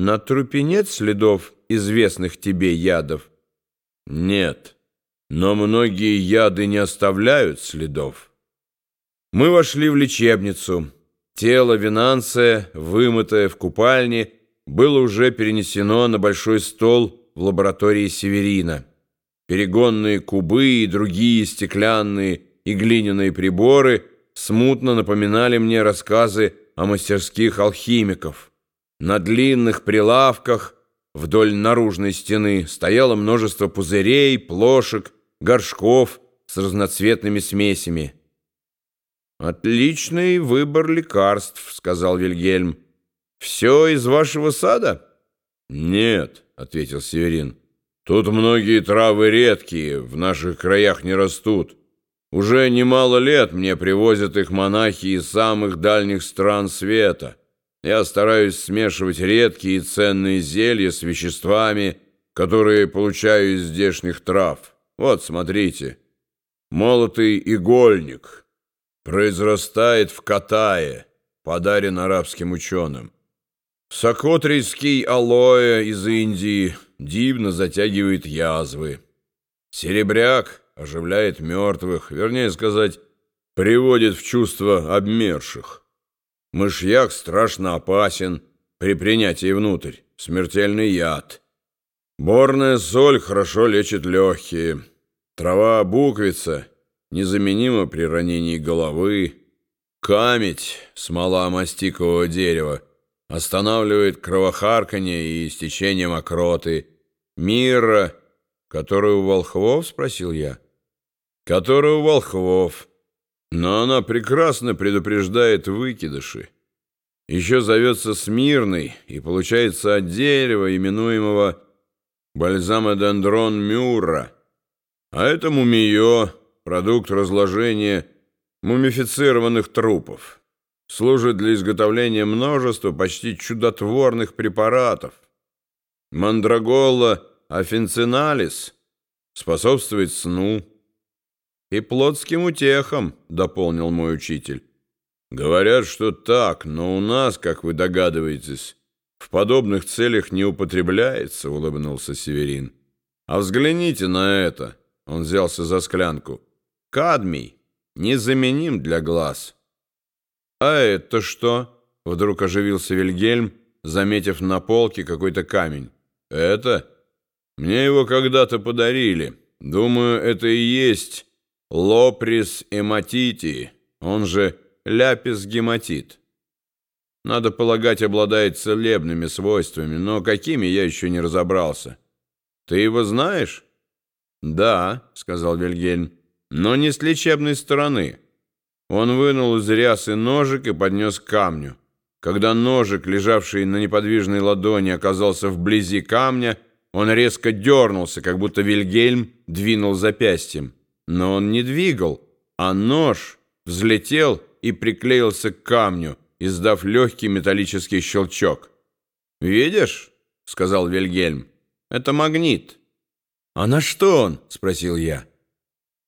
На трупе нет следов известных тебе ядов? Нет, но многие яды не оставляют следов. Мы вошли в лечебницу. Тело Винанция, вымытое в купальне, было уже перенесено на большой стол в лаборатории Северина. Перегонные кубы и другие стеклянные и глиняные приборы смутно напоминали мне рассказы о мастерских алхимиков. На длинных прилавках вдоль наружной стены стояло множество пузырей, плошек, горшков с разноцветными смесями. «Отличный выбор лекарств», — сказал Вильгельм. «Все из вашего сада?» «Нет», — ответил Северин. «Тут многие травы редкие, в наших краях не растут. Уже немало лет мне привозят их монахи из самых дальних стран света. Я стараюсь смешивать редкие и ценные зелья с веществами, которые получаю из здешних трав. Вот, смотрите. Молотый игольник» произрастает в Катае, подарен арабским ученым. Сокотрийский алоэ из Индии дивно затягивает язвы. Серебряк оживляет мертвых, вернее сказать, приводит в чувство обмерших. Мышьяк страшно опасен при принятии внутрь, смертельный яд. Борная соль хорошо лечит легкие. Трава буквица — незаменимо при ранении головы. Камедь, смола мастикового дерева, останавливает кровохарканье и истечение мокроты. Мира, которая у волхвов, спросил я. Которая у волхвов. Но она прекрасно предупреждает выкидыши. Еще зовется Смирный и получается от дерева, именуемого бальзамодендрон мюра. А это мумиё, продукт разложения мумифицированных трупов. Служит для изготовления множества почти чудотворных препаратов. Мандрагола офинциналис способствует сну и плотским утехам, дополнил мой учитель. Говорят, что так, но у нас, как вы догадываетесь, в подобных целях не употребляется, улыбнулся Северин. А взгляните на это. Он взялся за склянку. Кадмий незаменим для глаз. А это что? Вдруг оживился Вильгельм, заметив на полке какой-то камень. Это? Мне его когда-то подарили. Думаю, это и есть лоприс эматити, он же ляпис гематит. Надо полагать, обладает целебными свойствами, но какими я еще не разобрался. Ты его знаешь? Да, сказал Вильгельм но не с лечебной стороны. Он вынул из рясы ножик и поднес к камню. Когда ножик, лежавший на неподвижной ладони, оказался вблизи камня, он резко дернулся, как будто Вильгельм двинул запястьем. Но он не двигал, а нож взлетел и приклеился к камню, издав легкий металлический щелчок. «Видишь?» — сказал Вильгельм. «Это магнит». «А на что он?» — спросил я.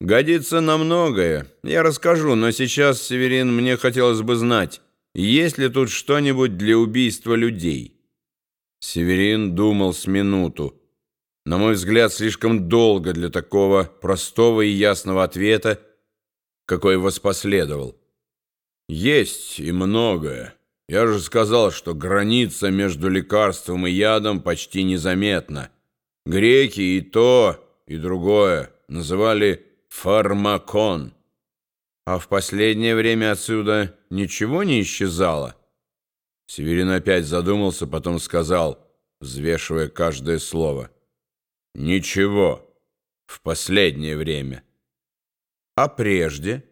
«Годится на многое. Я расскажу, но сейчас, Северин, мне хотелось бы знать, есть ли тут что-нибудь для убийства людей?» Северин думал с минуту. На мой взгляд, слишком долго для такого простого и ясного ответа, какой воспоследовал. «Есть и многое. Я же сказал, что граница между лекарством и ядом почти незаметна. Греки и то, и другое называли Фармакон. А в последнее время отсюда ничего не исчезало? Северин опять задумался, потом сказал, взвешивая каждое слово. Ничего. В последнее время. А прежде?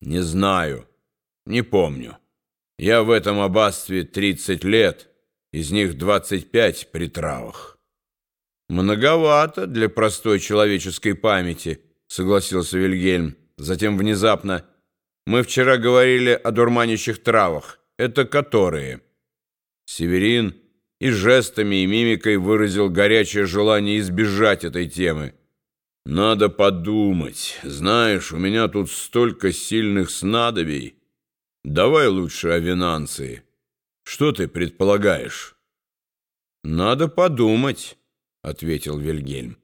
Не знаю. Не помню. Я в этом аббатстве 30 лет, из них 25 при травах. Многовато для простой человеческой памяти —— согласился Вильгельм. Затем внезапно. «Мы вчера говорили о дурманящих травах. Это которые?» Северин и жестами, и мимикой выразил горячее желание избежать этой темы. «Надо подумать. Знаешь, у меня тут столько сильных снадобий. Давай лучше о Винанции. Что ты предполагаешь?» «Надо подумать», — ответил Вильгельм.